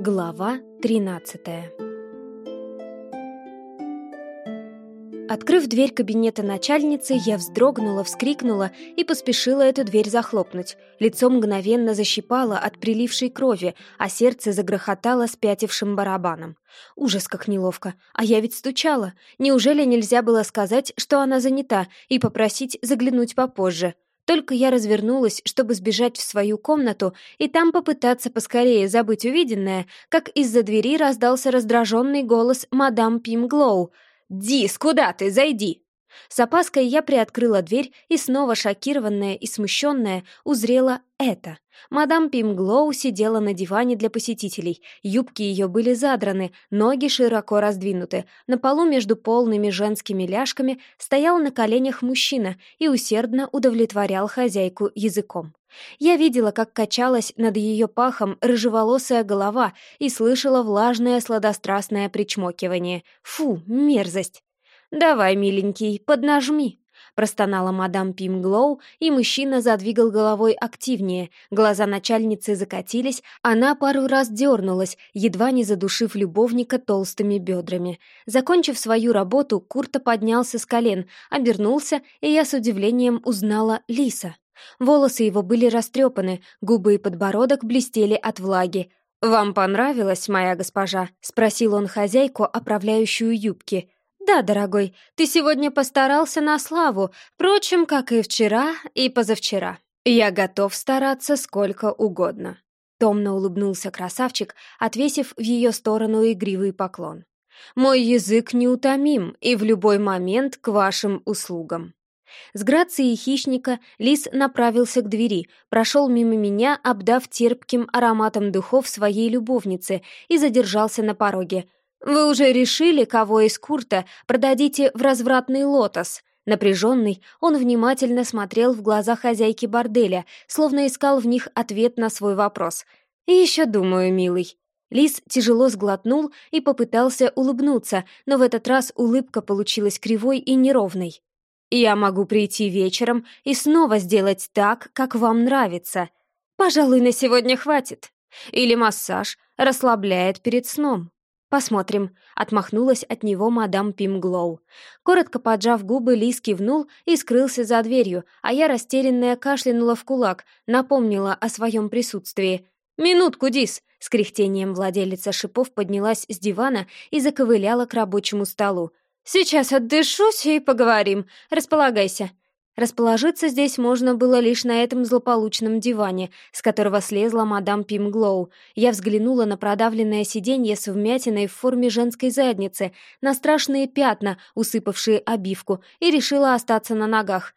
Глава тринадцатая Открыв дверь кабинета начальницы, я вздрогнула, вскрикнула и поспешила эту дверь захлопнуть. Лицо мгновенно защипало от прилившей крови, а сердце загрохотало спятившим барабаном. Ужас, как неловко. А я ведь стучала. Неужели нельзя было сказать, что она занята, и попросить заглянуть попозже? Только я развернулась, чтобы сбежать в свою комнату и там попытаться поскорее забыть увиденное, как из-за двери раздался раздраженный голос мадам Пимглоу — «Дис, куда ты? Зайди!» С опаской я приоткрыла дверь и снова, шокированная и смущенная, узрела это. Мадам Пимглоу сидела на диване для посетителей. Юбки ее были задраны, ноги широко раздвинуты. На полу между полными женскими ляжками стоял на коленях мужчина и усердно удовлетворял хозяйку языком. Я видела, как качалась над ее пахом рыжеволосая голова и слышала влажное сладострастное причмокивание. Фу, мерзость! «Давай, миленький, поднажми!» Простонала мадам Пимглоу, и мужчина задвигал головой активнее. Глаза начальницы закатились, она пару раз дернулась, едва не задушив любовника толстыми бедрами. Закончив свою работу, Курта поднялся с колен, обернулся, и я с удивлением узнала Лиса. Волосы его были растрепаны, губы и подбородок блестели от влаги. «Вам понравилось, моя госпожа?» — спросил он хозяйку, оправляющую юбки. «Да, дорогой, ты сегодня постарался на славу, впрочем, как и вчера, и позавчера. Я готов стараться сколько угодно». Томно улыбнулся красавчик, отвесив в ее сторону игривый поклон. «Мой язык неутомим и в любой момент к вашим услугам». С грацией хищника лис направился к двери, прошел мимо меня, обдав терпким ароматом духов своей любовницы и задержался на пороге. «Вы уже решили, кого из Курта продадите в развратный лотос?» Напряженный, он внимательно смотрел в глаза хозяйки борделя, словно искал в них ответ на свой вопрос. «И еще думаю, милый». Лис тяжело сглотнул и попытался улыбнуться, но в этот раз улыбка получилась кривой и неровной. Я могу прийти вечером и снова сделать так, как вам нравится. Пожалуй, на сегодня хватит. Или массаж расслабляет перед сном. Посмотрим, отмахнулась от него мадам Пимглоу. Коротко поджав губы, Лис кивнул и скрылся за дверью, а я растерянная кашлянула в кулак, напомнила о своем присутствии. «Минутку, Дис!» С кряхтением владелица шипов поднялась с дивана и заковыляла к рабочему столу. «Сейчас отдышусь и поговорим. Располагайся». Расположиться здесь можно было лишь на этом злополучном диване, с которого слезла мадам Пимглоу. Я взглянула на продавленное сиденье с вмятиной в форме женской задницы, на страшные пятна, усыпавшие обивку, и решила остаться на ногах.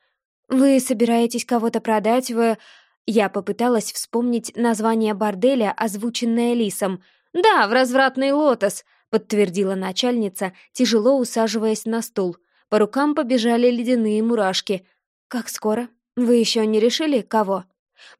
«Вы собираетесь кого-то продать в...» Я попыталась вспомнить название борделя, озвученное Лисом. «Да, в развратный лотос», подтвердила начальница, тяжело усаживаясь на стул. По рукам побежали ледяные мурашки. «Как скоро? Вы еще не решили, кого?»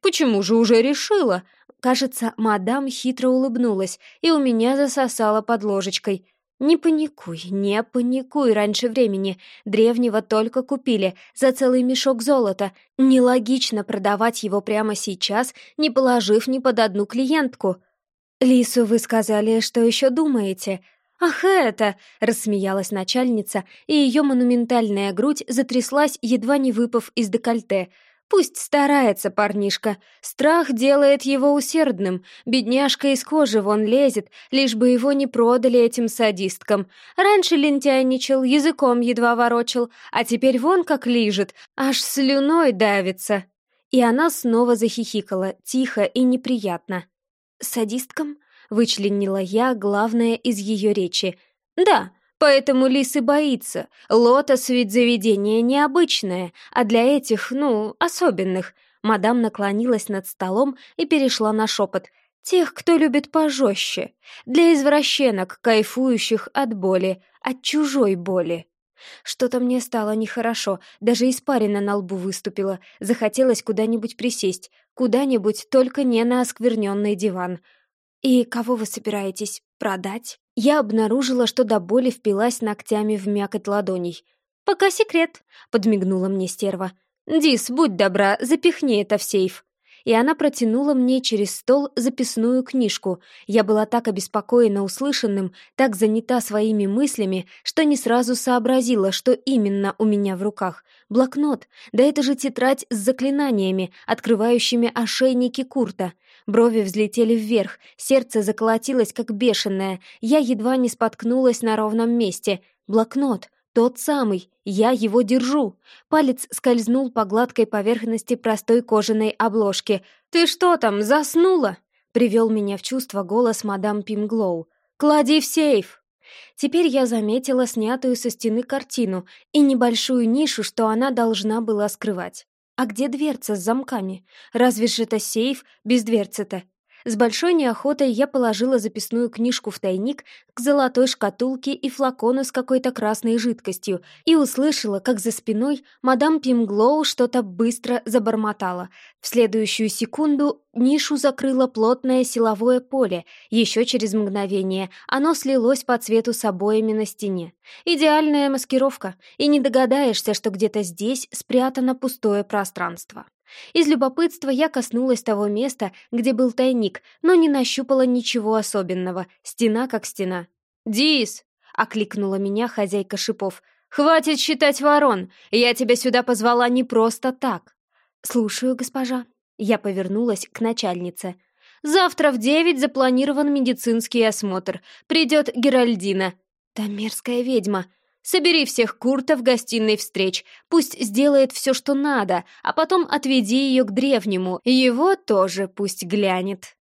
«Почему же уже решила?» Кажется, мадам хитро улыбнулась, и у меня засосала под ложечкой. «Не паникуй, не паникуй раньше времени. Древнего только купили за целый мешок золота. Нелогично продавать его прямо сейчас, не положив ни под одну клиентку». «Лису, вы сказали, что еще думаете?» «Ах, это!» — рассмеялась начальница, и ее монументальная грудь затряслась, едва не выпав из декольте. «Пусть старается парнишка. Страх делает его усердным. Бедняжка из кожи вон лезет, лишь бы его не продали этим садисткам. Раньше лентяйничал, языком едва ворочил, а теперь вон как лижет, аж слюной давится». И она снова захихикала, тихо и неприятно. «Садисткам?» — вычленила я главное из ее речи. «Да, поэтому лис и боится. Лотос ведь заведение необычное, а для этих, ну, особенных». Мадам наклонилась над столом и перешла на шепот. «Тех, кто любит пожестче. Для извращенок, кайфующих от боли, от чужой боли». Что-то мне стало нехорошо, даже испарина на лбу выступила. Захотелось куда-нибудь присесть, куда-нибудь, только не на оскверненный диван. «И кого вы собираетесь продать?» Я обнаружила, что до боли впилась ногтями в мякоть ладоней. «Пока секрет», — подмигнула мне стерва. «Дис, будь добра, запихни это в сейф». и она протянула мне через стол записную книжку. Я была так обеспокоена услышанным, так занята своими мыслями, что не сразу сообразила, что именно у меня в руках. Блокнот. Да это же тетрадь с заклинаниями, открывающими ошейники Курта. Брови взлетели вверх, сердце заколотилось, как бешеное. Я едва не споткнулась на ровном месте. Блокнот. Тот самый, я его держу. Палец скользнул по гладкой поверхности простой кожаной обложки. «Ты что там, заснула?» Привел меня в чувство голос мадам Пимглоу. «Клади в сейф!» Теперь я заметила снятую со стены картину и небольшую нишу, что она должна была скрывать. А где дверца с замками? Разве ж это сейф без дверцы-то? С большой неохотой я положила записную книжку в тайник к золотой шкатулке и флакону с какой-то красной жидкостью и услышала, как за спиной мадам Пимглоу что-то быстро забормотала. В следующую секунду нишу закрыло плотное силовое поле. Еще через мгновение оно слилось по цвету с обоями на стене. Идеальная маскировка, и не догадаешься, что где-то здесь спрятано пустое пространство. Из любопытства я коснулась того места, где был тайник, но не нащупала ничего особенного, стена как стена. «Дис!» — окликнула меня хозяйка шипов. «Хватит считать ворон! Я тебя сюда позвала не просто так!» «Слушаю, госпожа». Я повернулась к начальнице. «Завтра в девять запланирован медицинский осмотр. Придет Геральдина». «Та мерзкая ведьма!» Собери всех Курта в гостиной встреч, пусть сделает все, что надо, а потом отведи ее к древнему, его тоже пусть глянет.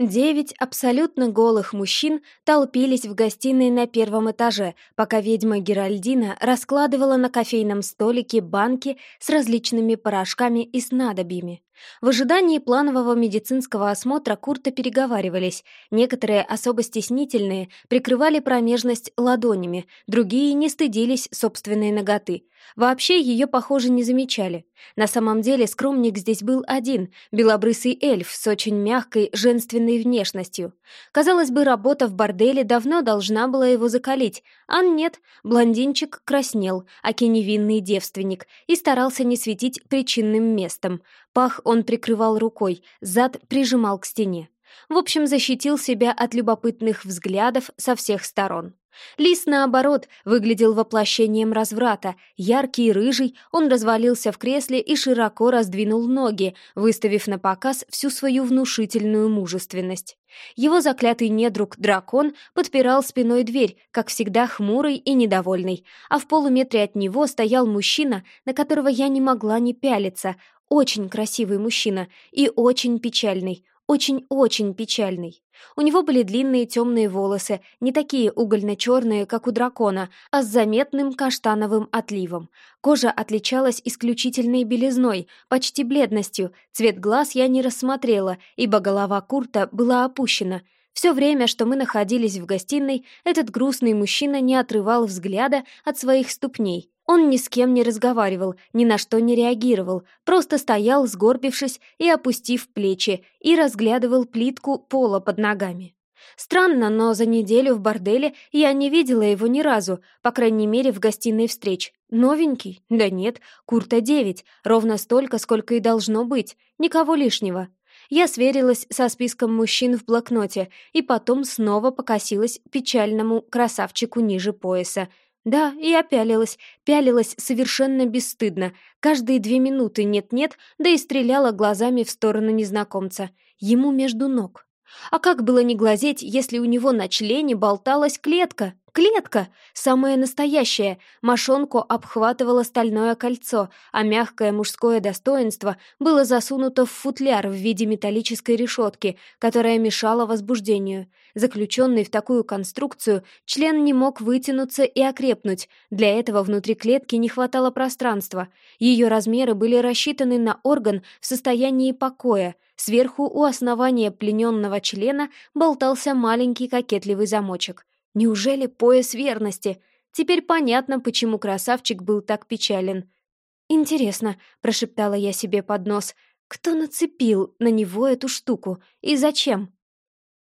Девять абсолютно голых мужчин толпились в гостиной на первом этаже, пока ведьма Геральдина раскладывала на кофейном столике банки с различными порошками и снадобьями. В ожидании планового медицинского осмотра Курта переговаривались. Некоторые особо стеснительные прикрывали промежность ладонями, другие не стыдились собственной ноготы. Вообще ее, похоже, не замечали. На самом деле скромник здесь был один, белобрысый эльф с очень мягкой, женственной внешностью. Казалось бы, работа в борделе давно должна была его закалить, а нет, блондинчик краснел, аки невинный девственник, и старался не светить причинным местом. Пах он прикрывал рукой, зад прижимал к стене. В общем, защитил себя от любопытных взглядов со всех сторон. Лис, наоборот, выглядел воплощением разврата. Яркий рыжий, он развалился в кресле и широко раздвинул ноги, выставив на показ всю свою внушительную мужественность. Его заклятый недруг-дракон подпирал спиной дверь, как всегда хмурый и недовольный, а в полуметре от него стоял мужчина, на которого я не могла не пялиться. Очень красивый мужчина и очень печальный, очень-очень печальный. У него были длинные темные волосы, не такие угольно-черные, как у дракона, а с заметным каштановым отливом. Кожа отличалась исключительной белизной, почти бледностью, цвет глаз я не рассмотрела, ибо голова Курта была опущена. Все время, что мы находились в гостиной, этот грустный мужчина не отрывал взгляда от своих ступней, он ни с кем не разговаривал, ни на что не реагировал, просто стоял, сгорбившись и опустив плечи, и разглядывал плитку пола под ногами. Странно, но за неделю в борделе я не видела его ни разу, по крайней мере, в гостиной встреч. Новенький? Да нет, Курта девять, ровно столько, сколько и должно быть, никого лишнего. Я сверилась со списком мужчин в блокноте и потом снова покосилась печальному красавчику ниже пояса — да, и пялилась, пялилась совершенно бесстыдно, каждые две минуты нет-нет, да и стреляла глазами в сторону незнакомца, ему между ног. А как было не глазеть, если у него на члене болталась клетка? Клетка! Самая настоящая! Мошонку обхватывало стальное кольцо, а мягкое мужское достоинство было засунуто в футляр в виде металлической решетки, которая мешала возбуждению. Заключенный в такую конструкцию, член не мог вытянуться и окрепнуть. Для этого внутри клетки не хватало пространства. Ее размеры были рассчитаны на орган в состоянии покоя. Сверху у основания плененного члена болтался маленький кокетливый замочек. Неужели пояс верности? Теперь понятно, почему красавчик был так печален. «Интересно», — прошептала я себе под нос, — «кто нацепил на него эту штуку и зачем?»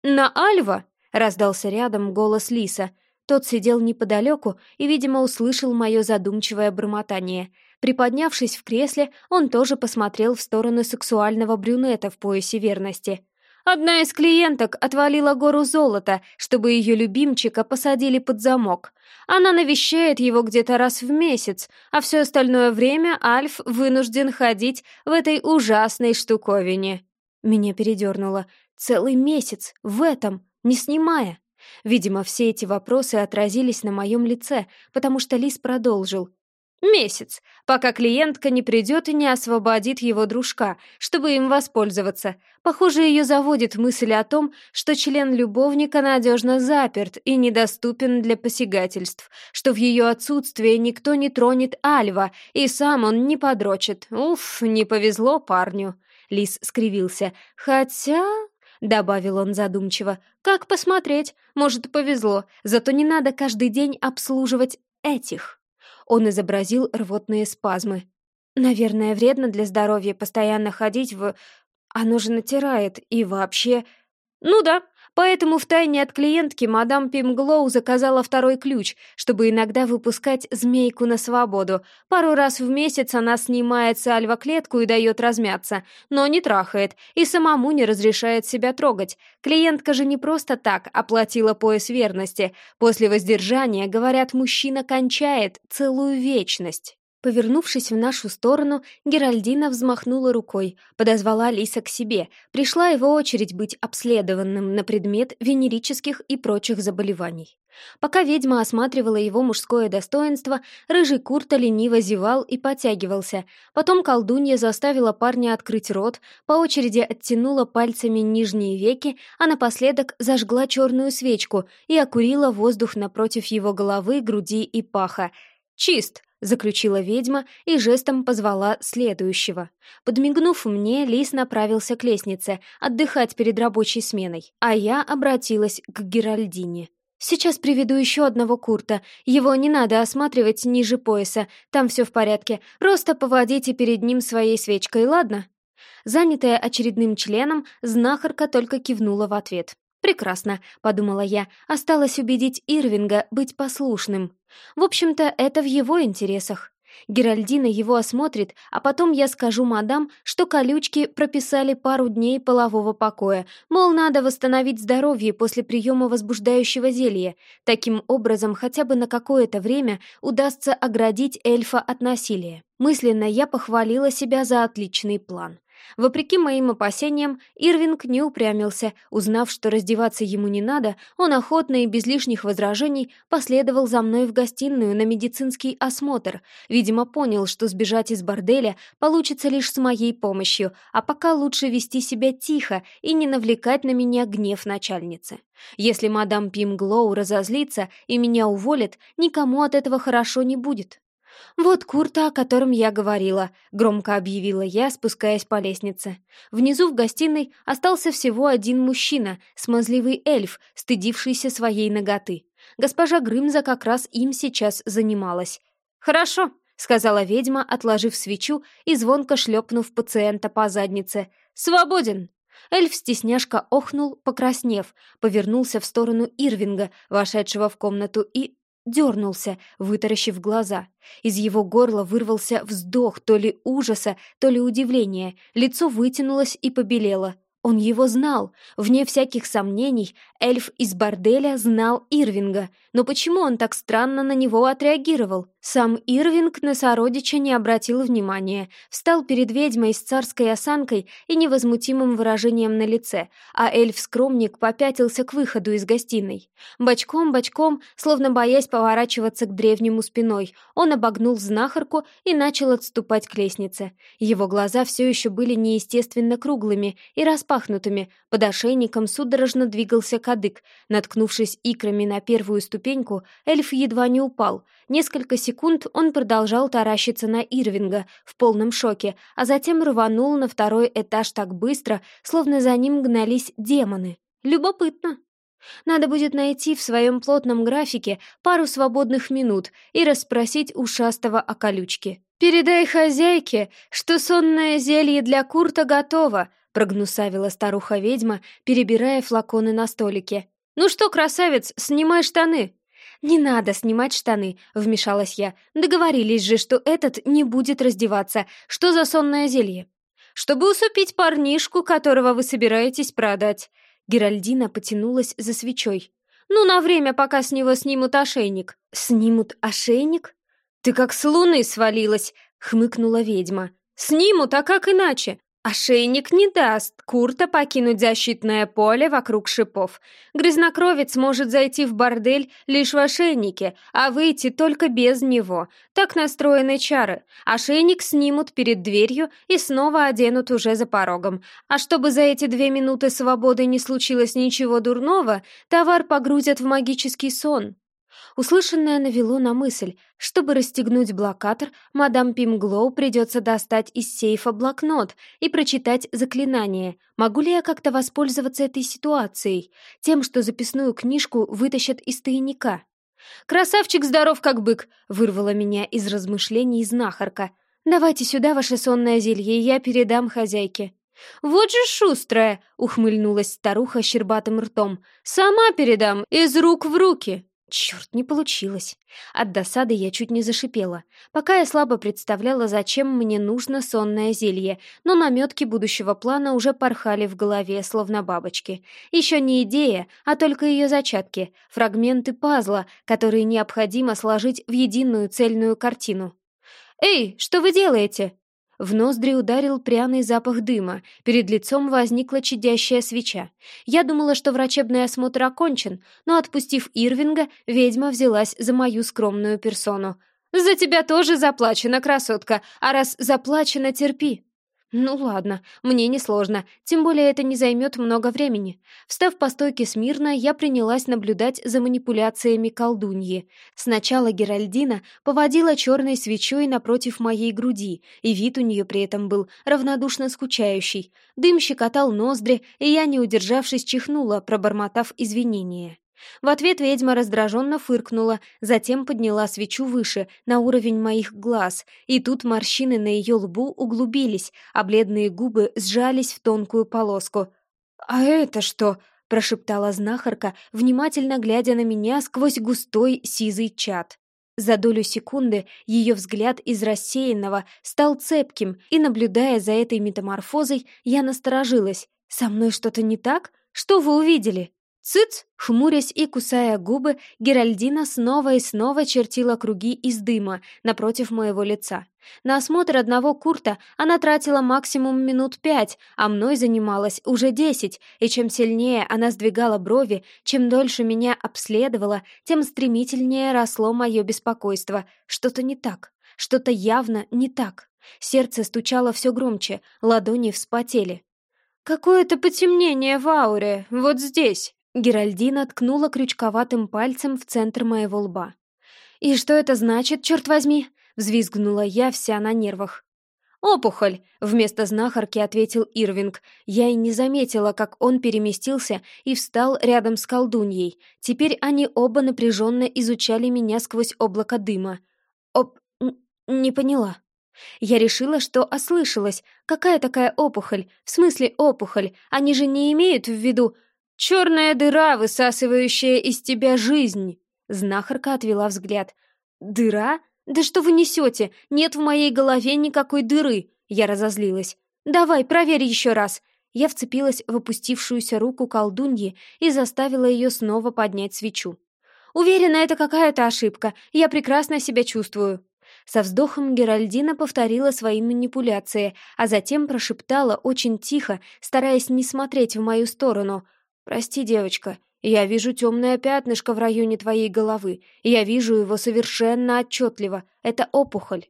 «На Альва!» — раздался рядом голос Лиса. Тот сидел неподалеку и, видимо, услышал мое задумчивое бормотание. Приподнявшись в кресле, он тоже посмотрел в сторону сексуального брюнета в поясе верности. Одна из клиенток отвалила гору золота, чтобы ее любимчика посадили под замок. Она навещает его где-то раз в месяц, а все остальное время Альф вынужден ходить в этой ужасной штуковине. Меня передернуло. Целый месяц, в этом, не снимая. Видимо, все эти вопросы отразились на моем лице, потому что Лис продолжил. Месяц, пока клиентка не придет и не освободит его дружка, чтобы им воспользоваться. Похоже, ее заводит мысль о том, что член любовника надежно заперт и недоступен для посягательств, что в ее отсутствие никто не тронет Альва, и сам он не подрочит. Уф, не повезло парню. Лис скривился. Хотя... — добавил он задумчиво. «Как посмотреть? Может, повезло. Зато не надо каждый день обслуживать этих». Он изобразил рвотные спазмы. «Наверное, вредно для здоровья постоянно ходить в... Оно же натирает, и вообще...» «Ну да, Поэтому втайне от клиентки мадам Пимглоу заказала второй ключ, чтобы иногда выпускать змейку на свободу. Пару раз в месяц она снимает с Альва клетку и дает размяться, но не трахает, и самому не разрешает себя трогать. Клиентка же не просто так оплатила пояс верности. После воздержания, говорят, мужчина кончает целую вечность. Повернувшись в нашу сторону, Геральдина взмахнула рукой, подозвала Лиса к себе. Пришла его очередь быть обследованным на предмет венерических и прочих заболеваний. Пока ведьма осматривала его мужское достоинство, рыжий Курта лениво зевал и потягивался. Потом колдунья заставила парня открыть рот, по очереди оттянула пальцами нижние веки, а напоследок зажгла черную свечку и окурила воздух напротив его головы, груди и паха. «Чист!» — заключила ведьма и жестом позвала следующего. Подмигнув мне, Лис направился к лестнице, отдыхать перед рабочей сменой, а я обратилась к Геральдине. «Сейчас приведу еще одного Курта. Его не надо осматривать ниже пояса, там все в порядке. Просто поводите перед ним своей свечкой, ладно?» Занятая очередным членом, знахарка только кивнула в ответ. «Прекрасно», — подумала я, — «осталось убедить Ирвинга быть послушным. В общем-то, это в его интересах. Геральдина его осмотрит, а потом я скажу мадам, что колючки прописали пару дней полового покоя, мол, надо восстановить здоровье после приема возбуждающего зелья. Таким образом, хотя бы на какое-то время удастся оградить эльфа от насилия. Мысленно я похвалила себя за отличный план. Вопреки моим опасениям, Ирвинг не упрямился. Узнав, что раздеваться ему не надо, он охотно и без лишних возражений последовал за мной в гостиную на медицинский осмотр. Видимо, понял, что сбежать из борделя получится лишь с моей помощью, а пока лучше вести себя тихо и не навлекать на меня гнев начальницы. Если мадам Пимглоу разозлится и меня уволит, никому от этого хорошо не будет. «Вот Курта, о котором я говорила», — громко объявила я, спускаясь по лестнице. Внизу в гостиной остался всего один мужчина, смазливый эльф, стыдившийся своей ноготы. Госпожа Грымза как раз им сейчас занималась. «Хорошо», — сказала ведьма, отложив свечу и звонко шлепнув пациента по заднице. «Свободен!» Эльф-стесняшка охнул, покраснев, повернулся в сторону Ирвинга, вошедшего в комнату, и дернулся, вытаращив глаза. Из его горла вырвался вздох то ли ужаса, то ли удивления. Лицо вытянулось и побелело. Он его знал. Вне всяких сомнений, эльф из борделя знал Ирвинга. Но почему он так странно на него отреагировал? Сам Ирвинг на сородича не обратил внимания, встал перед ведьмой с царской осанкой и невозмутимым выражением на лице, а эльф-скромник попятился к выходу из гостиной. Бочком-бочком, словно боясь поворачиваться к древнему спиной, он обогнул знахарку и начал отступать к лестнице. Его глаза все еще были неестественно круглыми и распахнутыми, под ошейником судорожно двигался кадык. Наткнувшись икрами на первую ступеньку, эльф едва не упал. Несколько секунд он продолжал таращиться на Ирвинга в полном шоке, а затем рванул на второй этаж так быстро, словно за ним гнались демоны. Любопытно. Надо будет найти в своем плотном графике пару свободных минут и расспросить ушастого о колючке. «Передай хозяйке, что сонное зелье для Курта готово», прогнусавила старуха-ведьма, перебирая флаконы на столике. «Ну что, красавец, снимай штаны!» «Не надо снимать штаны», — вмешалась я. «Договорились же, что этот не будет раздеваться. Что за сонное зелье?» «Чтобы усыпить парнишку, которого вы собираетесь продать». Геральдина потянулась за свечой. «Ну, на время, пока с него снимут ошейник». «Снимут ошейник?» «Ты как с луны свалилась», — хмыкнула ведьма. «Снимут, а как иначе? Ошейник не даст Курта покинуть защитное поле вокруг шипов. Грязнокровец может зайти в бордель лишь в ошейнике, а выйти только без него. Так настроены чары. Ошейник снимут перед дверью и снова оденут уже за порогом. А чтобы за эти две минуты свободы не случилось ничего дурного, товар погрузят в магический сон. Услышанное навело на мысль, чтобы расстегнуть блокатор, мадам Пимглоу придется достать из сейфа блокнот и прочитать заклинание. Могу ли я как-то воспользоваться этой ситуацией? Тем, что записную книжку вытащат из тайника. «Красавчик здоров, как бык!» — вырвала меня из размышлений знахарка. «Давайте сюда ваше сонное зелье, я передам хозяйке». «Вот же шустрая!» — ухмыльнулась старуха щербатым ртом. «Сама передам, из рук в руки!» Черт, не получилось. От досады я чуть не зашипела. Пока я слабо представляла, зачем мне нужно сонное зелье, но наметки будущего плана уже порхали в голове, словно бабочки. Еще не идея, а только ее зачатки, фрагменты пазла, которые необходимо сложить в единую цельную картину. «Эй, что вы делаете?» В ноздри ударил пряный запах дыма, перед лицом возникла чадящая свеча. Я думала, что врачебный осмотр окончен, но, отпустив Ирвинга, ведьма взялась за мою скромную персону. «За тебя тоже заплачено, красотка, а раз заплачено, терпи!» Ну ладно, мне несложно, тем более это не займет много времени. Встав по стойке смирно, я принялась наблюдать за манипуляциями колдуньи. Сначала Геральдина поводила черной свечой напротив моей груди, и вид у нее при этом был равнодушно скучающий. Дым щекотал ноздри, и я, не удержавшись, чихнула, пробормотав извинения. В ответ ведьма раздраженно фыркнула, затем подняла свечу выше, на уровень моих глаз, и тут морщины на ее лбу углубились, а бледные губы сжались в тонкую полоску. «А это что?» — прошептала знахарка, внимательно глядя на меня сквозь густой сизый чад. За долю секунды ее взгляд из рассеянного стал цепким, и, наблюдая за этой метаморфозой, я насторожилась. «Со мной что-то не так? Что вы увидели?» «Цыц!» — хмурясь и кусая губы, Геральдина снова и снова чертила круги из дыма напротив моего лица. На осмотр одного курта она тратила максимум минут пять, а мной занималась уже десять, и чем сильнее она сдвигала брови, чем дольше меня обследовала, тем стремительнее росло мое беспокойство. Что-то не так, что-то явно не так. Сердце стучало все громче, ладони вспотели. «Какое-то потемнение в ауре, вот здесь!» Геральдина ткнула крючковатым пальцем в центр моего лба. «И что это значит, черт возьми?» — взвизгнула я вся на нервах. «Опухоль!» — вместо знахарки ответил Ирвинг. Я и не заметила, как он переместился и встал рядом с колдуньей. Теперь они оба напряженно изучали меня сквозь облако дыма. «Оп... не поняла». Я решила, что ослышалась. Какая такая опухоль? В смысле опухоль? Они же не имеют в виду... «Черная дыра, высасывающая из тебя жизнь!» Знахарка отвела взгляд. «Дыра? Да что вы несете? Нет в моей голове никакой дыры!» Я разозлилась. «Давай, проверь еще раз!» Я вцепилась в опустившуюся руку колдуньи и заставила ее снова поднять свечу. «Уверена, это какая-то ошибка. Я прекрасно себя чувствую». Со вздохом Геральдина повторила свои манипуляции, а затем прошептала очень тихо, стараясь не смотреть в мою сторону — «Прости, девочка, я вижу темное пятнышко в районе твоей головы. Я вижу его совершенно отчетливо. Это опухоль».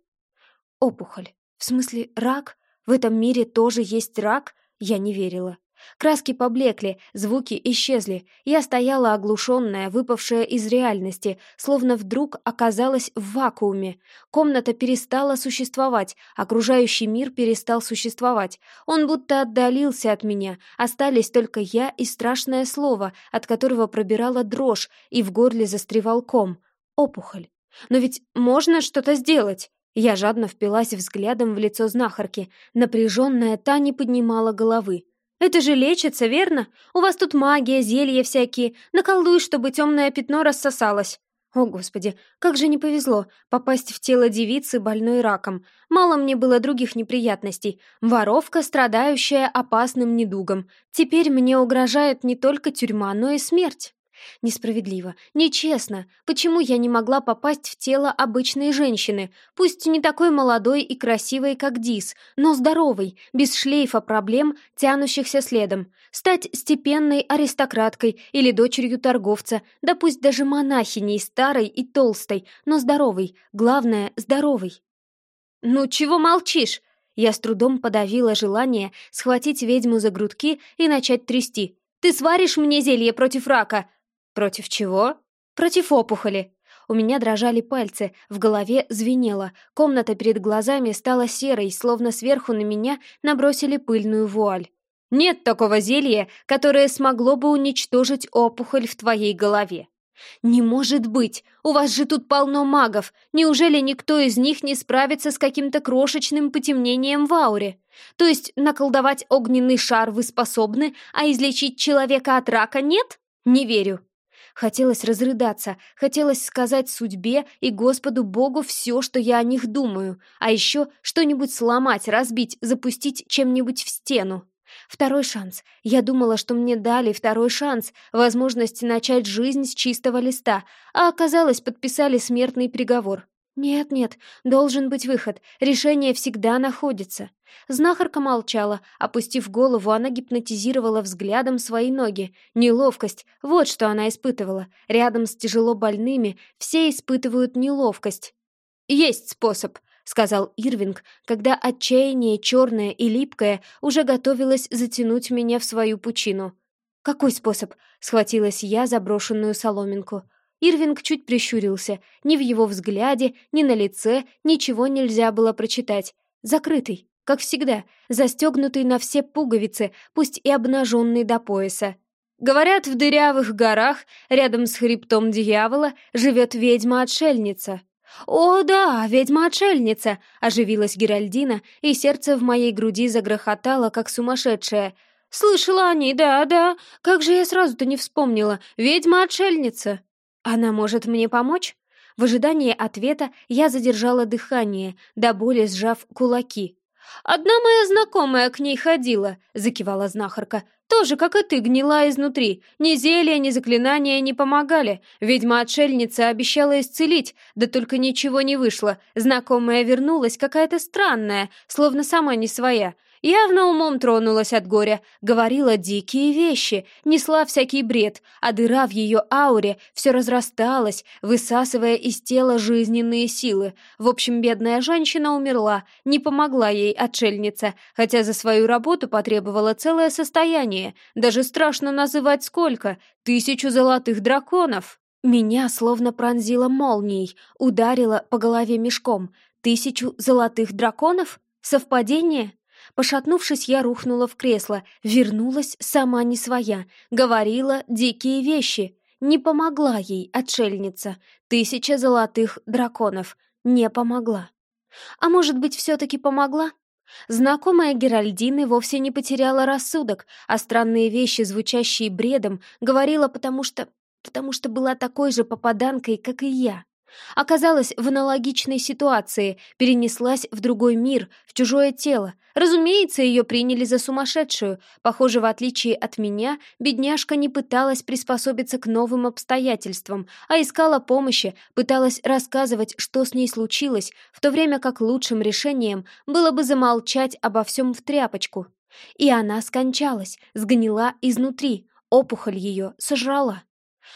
«Опухоль? В смысле рак? В этом мире тоже есть рак?» Я не верила. Краски поблекли, звуки исчезли. Я стояла оглушенная, выпавшая из реальности, словно вдруг оказалась в вакууме. Комната перестала существовать, окружающий мир перестал существовать. Он будто отдалился от меня, остались только я и страшное слово, от которого пробирала дрожь, и в горле застревал ком. Опухоль. Но ведь можно что-то сделать. Я жадно впилась взглядом в лицо знахарки. Напряженная та не поднимала головы. Это же лечится, верно? У вас тут магия, зелья всякие. Наколдуй, чтобы темное пятно рассосалось». О, Господи, как же не повезло попасть в тело девицы, больной раком. Мало мне было других неприятностей. Воровка, страдающая опасным недугом. Теперь мне угрожает не только тюрьма, но и смерть. Несправедливо, нечестно. Почему я не могла попасть в тело обычной женщины, пусть не такой молодой и красивой, как Дис, но здоровой, без шлейфа проблем, тянущихся следом? Стать степенной аристократкой или дочерью торговца, да пусть даже монахиней старой и толстой, но здоровой, главное, здоровой. «Ну чего молчишь?» Я с трудом подавила желание схватить ведьму за грудки и начать трясти. «Ты сваришь мне зелье против рака? «Против чего?» «Против опухоли». У меня дрожали пальцы, в голове звенело, комната перед глазами стала серой, словно сверху на меня набросили пыльную вуаль. «Нет такого зелья, которое смогло бы уничтожить опухоль в твоей голове». «Не может быть! У вас же тут полно магов! Неужели никто из них не справится с каким-то крошечным потемнением в ауре? То есть наколдовать огненный шар вы способны, а излечить человека от рака нет? Не верю!» Хотелось разрыдаться, хотелось сказать судьбе и Господу Богу все, что я о них думаю, а еще что-нибудь сломать, разбить, запустить чем-нибудь в стену. Второй шанс. Я думала, что мне дали второй шанс, возможность начать жизнь с чистого листа, а оказалось, подписали смертный приговор. «Нет-нет, должен быть выход. Решение всегда находится». Знахарка молчала. Опустив голову, она гипнотизировала взглядом свои ноги. Неловкость — вот что она испытывала. Рядом с тяжело больными все испытывают неловкость. «Есть способ», — сказал Ирвинг, когда отчаяние, черное и липкое, уже готовилось затянуть меня в свою пучину. «Какой способ?» — схватилась я за брошенную соломинку. Ирвинг чуть прищурился. Ни в его взгляде, ни на лице ничего нельзя было прочитать. Закрытый, как всегда, застегнутый на все пуговицы, пусть и обнаженный до пояса. Говорят, в дырявых горах, рядом с хребтом дьявола, живет ведьма-отшельница. «О, да, ведьма-отшельница!» — оживилась Геральдина, и сердце в моей груди загрохотало, как сумасшедшее. «Слышала они, да, да. Как же я сразу-то не вспомнила. Ведьма-отшельница!» «Она может мне помочь?» В ожидании ответа я задержала дыхание, до боли сжав кулаки. «Одна моя знакомая к ней ходила», — закивала знахарка. «Тоже, как и ты, гнила изнутри. Ни зелья, ни заклинания не помогали. Ведьма-отшельница обещала исцелить, да только ничего не вышло. Знакомая вернулась какая-то странная, словно сама не своя. Явно умом тронулась от горя, говорила дикие вещи, несла всякий бред, а дыра в ее ауре все разрасталась, высасывая из тела жизненные силы. В общем, бедная женщина умерла, не помогла ей отшельница, хотя за свою работу потребовала целое состояние, даже страшно называть сколько, тысячу золотых драконов. Меня словно пронзила молнией, ударила по голове мешком. Тысячу золотых драконов? Совпадение? Пошатнувшись, я рухнула в кресло, вернулась сама не своя, говорила дикие вещи. Не помогла ей отшельница. Тысяча золотых драконов. Не помогла. А может быть, все-таки помогла? Знакомая Геральдины вовсе не потеряла рассудок, а странные вещи, звучащие бредом, говорила потому что... потому что была такой же попаданкой, как и я. Оказалась в аналогичной ситуации, перенеслась в другой мир, в чужое тело. Разумеется, ее приняли за сумасшедшую. Похоже, в отличие от меня, бедняжка не пыталась приспособиться к новым обстоятельствам, а искала помощи, пыталась рассказывать, что с ней случилось, в то время как лучшим решением было бы замолчать обо всем в тряпочку. И она скончалась, сгнила изнутри, опухоль ее сожрала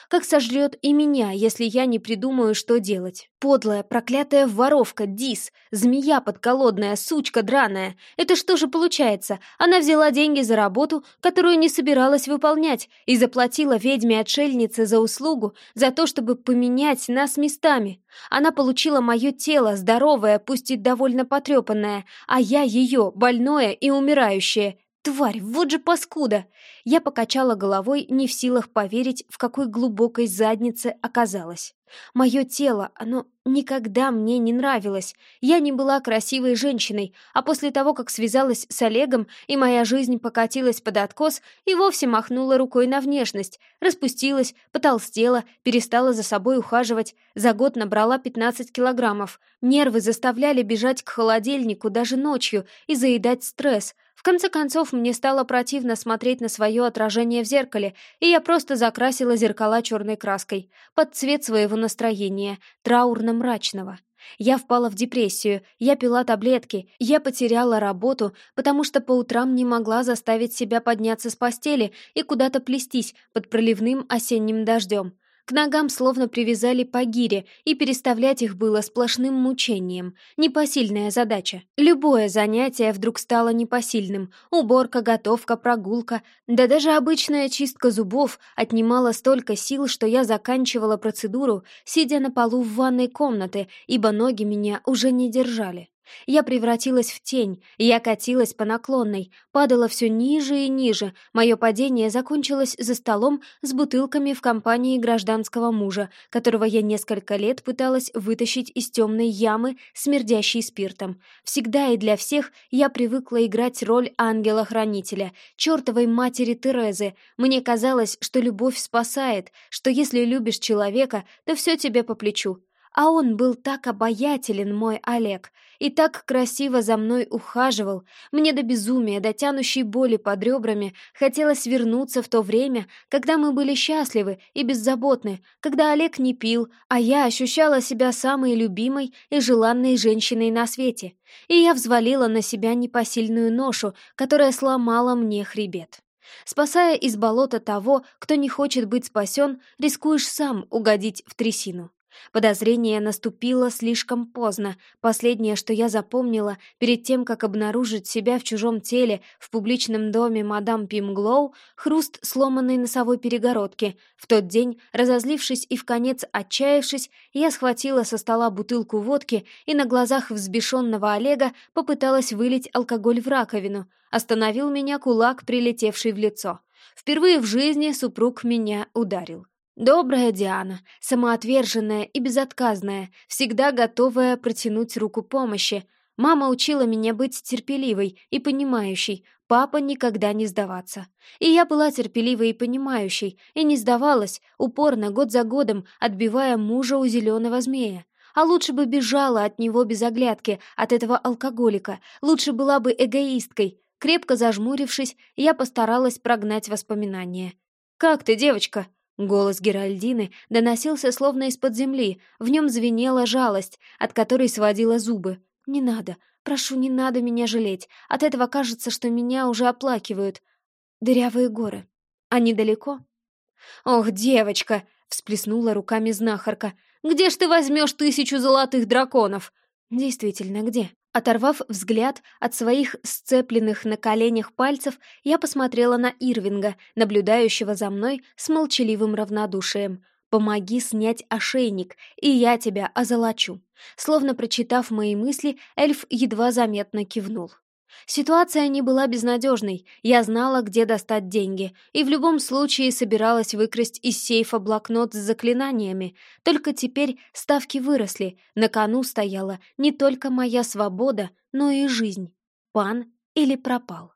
как сожрет и меня, если я не придумаю, что делать. Подлая, проклятая воровка, Дис, змея подколодная, сучка драная. Это что же получается? Она взяла деньги за работу, которую не собиралась выполнять, и заплатила ведьме-отшельнице за услугу, за то, чтобы поменять нас местами. Она получила мое тело, здоровое, пусть и довольно потрепанное, а я ее, больное и умирающее, Тварь, вот же паскуда! Я покачала головой, не в силах поверить, в какой глубокой заднице оказалась. Мое тело, оно никогда мне не нравилось. Я не была красивой женщиной, а после того, как связалась с Олегом, и моя жизнь покатилась под откос, и вовсе махнула рукой на внешность. Распустилась, потолстела, перестала за собой ухаживать. За год набрала 15 килограммов. Нервы заставляли бежать к холодильнику даже ночью и заедать стресс. В конце концов, мне стало противно смотреть на свое отражение в зеркале, и я просто закрасила зеркала черной краской, под цвет своего настроения, траурно-мрачного. Я впала в депрессию, я пила таблетки, я потеряла работу, потому что по утрам не могла заставить себя подняться с постели и куда-то плестись под проливным осенним дождем. К ногам словно привязали по гире, и переставлять их было сплошным мучением. Непосильная задача. Любое занятие вдруг стало непосильным. Уборка, готовка, прогулка. Да даже обычная чистка зубов отнимала столько сил, что я заканчивала процедуру, сидя на полу в ванной комнаты, ибо ноги меня уже не держали. Я превратилась в тень, я катилась по наклонной, падала все ниже и ниже. Мое падение закончилось за столом с бутылками в компании гражданского мужа, которого я несколько лет пыталась вытащить из темной ямы, смердящей спиртом. Всегда и для всех я привыкла играть роль ангела-хранителя, чертовой матери Терезы. Мне казалось, что любовь спасает, что если любишь человека, то все тебе по плечу. А он был так обаятелен, мой Олег, и так красиво за мной ухаживал. Мне до безумия, до тянущей боли под ребрами, хотелось вернуться в то время, когда мы были счастливы и беззаботны, когда Олег не пил, а я ощущала себя самой любимой и желанной женщиной на свете. И я взвалила на себя непосильную ношу, которая сломала мне хребет. Спасая из болота того, кто не хочет быть спасен, рискуешь сам угодить в трясину. Подозрение наступило слишком поздно. Последнее, что я запомнила перед тем, как обнаружить себя в чужом теле в публичном доме мадам Пимглоу, хруст сломанной носовой перегородки. В тот день, разозлившись и в конец отчаявшись, я схватила со стола бутылку водки и на глазах взбешенного Олега попыталась вылить алкоголь в раковину. Остановил меня кулак, прилетевший в лицо. Впервые в жизни супруг меня ударил. Добрая Диана, самоотверженная и безотказная, всегда готовая протянуть руку помощи. Мама учила меня быть терпеливой и понимающей, папа никогда не сдаваться. И я была терпеливой и понимающей, и не сдавалась, упорно, год за годом, отбивая мужа у зеленого змея. А лучше бы бежала от него без оглядки, от этого алкоголика, лучше была бы эгоисткой. Крепко зажмурившись, я постаралась прогнать воспоминания. «Как ты, девочка?» Голос Геральдины доносился словно из-под земли, в нем звенела жалость, от которой сводила зубы. «Не надо, прошу, не надо меня жалеть, от этого кажется, что меня уже оплакивают. Дырявые горы. Они далеко?» «Ох, девочка!» — всплеснула руками знахарка. «Где ж ты возьмешь тысячу золотых драконов?» «Действительно, где?» Оторвав взгляд от своих сцепленных на коленях пальцев, я посмотрела на Ирвинга, наблюдающего за мной с молчаливым равнодушием. «Помоги снять ошейник, и я тебя озолочу». Словно прочитав мои мысли, эльф едва заметно кивнул. Ситуация не была безнадежной, я знала, где достать деньги, и в любом случае собиралась выкрасть из сейфа блокнот с заклинаниями. Только теперь ставки выросли, на кону стояла не только моя свобода, но и жизнь. Пан или пропал.